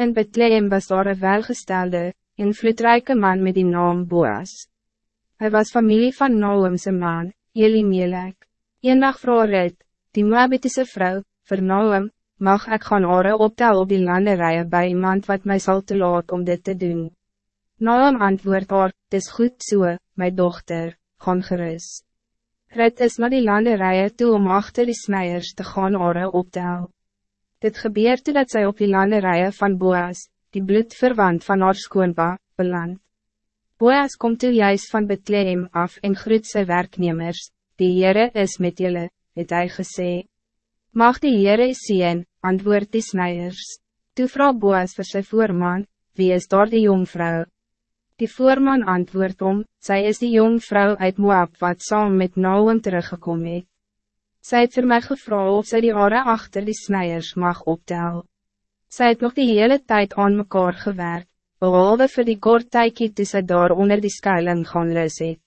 In Bethlehem was daar een welgestelde, invloedrijke man met die naam Boas. Hij was familie van Naumse man, Elimelek. Eendag vroeg Rit, die Moabitische vrouw, vir Naum, mag ik gaan ore optel op die landerijen bij iemand wat mij zal te laat om dit te doen. Naum antwoord haar, is goed so, my dochter, gaan gerus. Rit is naar die landerijen toe om achter die smijers te gaan ore optel. Dit gebeurt toe dat zij op die landerijen van Boas, die bloedverwant van haar skoonba, beland. Boas komt toe juist van Bethlehem af en groet sy werknemers, die Heere is met jullie, het hy gesê. Mag die Heere zien, antwoord die snijers. Toe vraag Boas vir sy voorman, wie is daar die jongvrou? Die voorman antwoord om, zij is die jongvrou uit Moab wat saam met Naum teruggekomen het. Zij het voor mij gevraagd of zij die ore achter die snijers mag optel. Zij het nog die hele tijd aan mekaar gewerkt, behalve voor die kort tijdje toe sy daar onder die skuiling gaan lus het.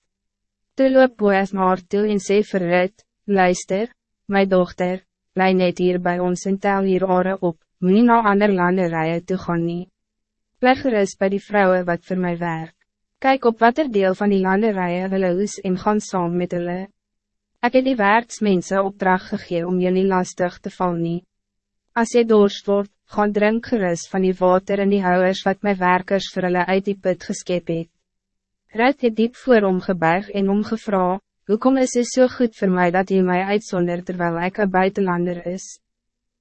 Toe loop Boas naar toe en sê vir het, luister, my dochter, bly net hier bij ons en tel hier ore op, moet nie na ander lande rije toe gaan nie. Bly gerust by die vrouwen wat voor mij werk. Kijk op wat er deel van die lande rije hulle hoes en gaan saam met hulle. Ik heb die werksmense opdracht gegeven om jullie lastig te vallen. nie. As jy dorst word, gaan drink gerust van die water en die houwers wat mijn werkers vir hulle uit die put geskep het. Ruit het diep voor hom gebuig en omgevra, hoekom is het zo so goed voor mij dat jy mij uitsonder terwijl ik een buitenlander is?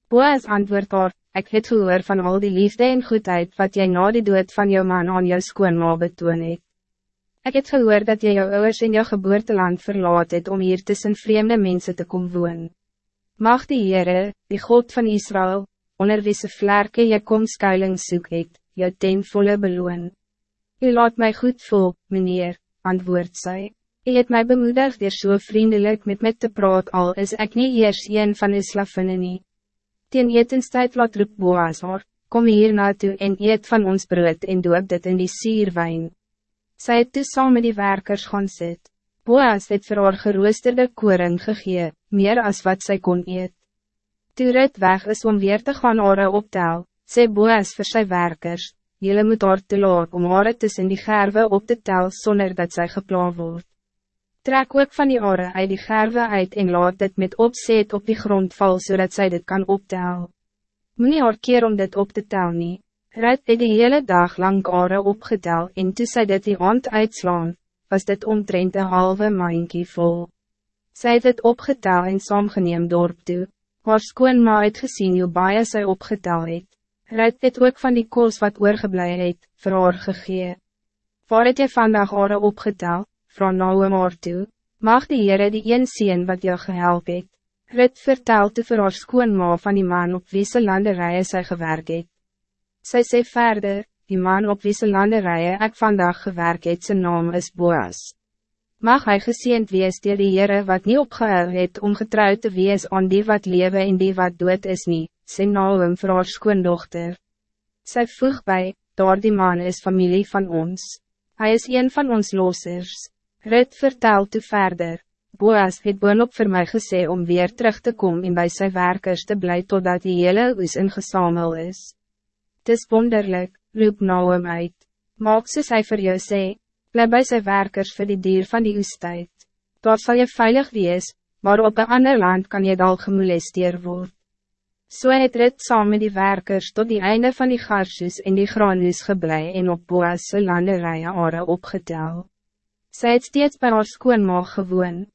Boas antwoord haar, ek het gehoor van al die liefde en goedheid wat jij na die dood van jou man aan jou skoonma betoon het. Ik heb gehoord dat je jouw ouders in jouw geboorteland verlaat het om hier tussen vreemde mensen te komen woon. Mag die Heere, die God van Israël, onder wie se vlerke jy kom skuiling soek het, jou ten volle beloon. U laat mij goed voel, meneer, antwoord zij. U het mij bemoedigd zo so vriendelijk met met te praat al is ik niet eers een van de slavinnen nie. Tien etenstijd laat roep Boas haar, kom hier naartoe en eet van ons brood en doop dit in die sierwijn. Sy het toe saam met die werkers gaan sit. Boas het vir haar geroosterde koring gegee, meer as wat zij kon eet. Toe Rut weg is om weer te gaan ore optel, sê Boas vir sy werkers, Jullie moet haar te laat om ore tussen die gerwe op te tel zonder dat zij geplaan wordt. Trek ook van die ore uit die gerwe uit en laat dit met opzet op die grond val zodat zij dit kan optel. Moet haar keer om dit op te tel niet. Ruit het die hele dag lang ore opgetel en toe sy dit die hand uitslaan, was dit omtrent een halve maankie vol. Sy het het opgetel en saamgeneem dorp toe, haar skoonma het gesien hoe baie sy opgetel het. Ruit het ook van die kools wat oorgeblij het, vir haar gegee. Waar het jy vandag ore opgetel, vrouw nou maar toe, mag die Heere die een sien wat jou gehelp het. Rut vertel toe vir haar skoonma van die man op wie se landerije sy gewerk het. Zij sê verder, die man op wie se landerijen ek vandaag gewerkt het, zijn naam is Boas. Mag hij geseend wees dier die Heere wat niet opgehou het om getrouwd te wees aan die wat lewe en die wat dood is niet, sy naam vir haar skoondochter. Sy voeg bij, daar die man is familie van ons. Hij is een van ons losers. Rut vertel toe verder. Boas het boonop vir my gesê om weer terug te komen en bij zijn werkers te blij totdat die hele oes ingesamel is. Dis wonderlijk, roep Naum uit. Maak soos hy vir jou sê, bly by sy werkers vir die dier van die oestijd. Daar sal je veilig wees, maar op een ander land kan je dal gemolesteer word. So het rit saam met die werkers tot die einde van die garsjes in die graanhuis geblei en op Boas' landerije are opgetel. Sy het steeds by haar skoonmaag gewoon.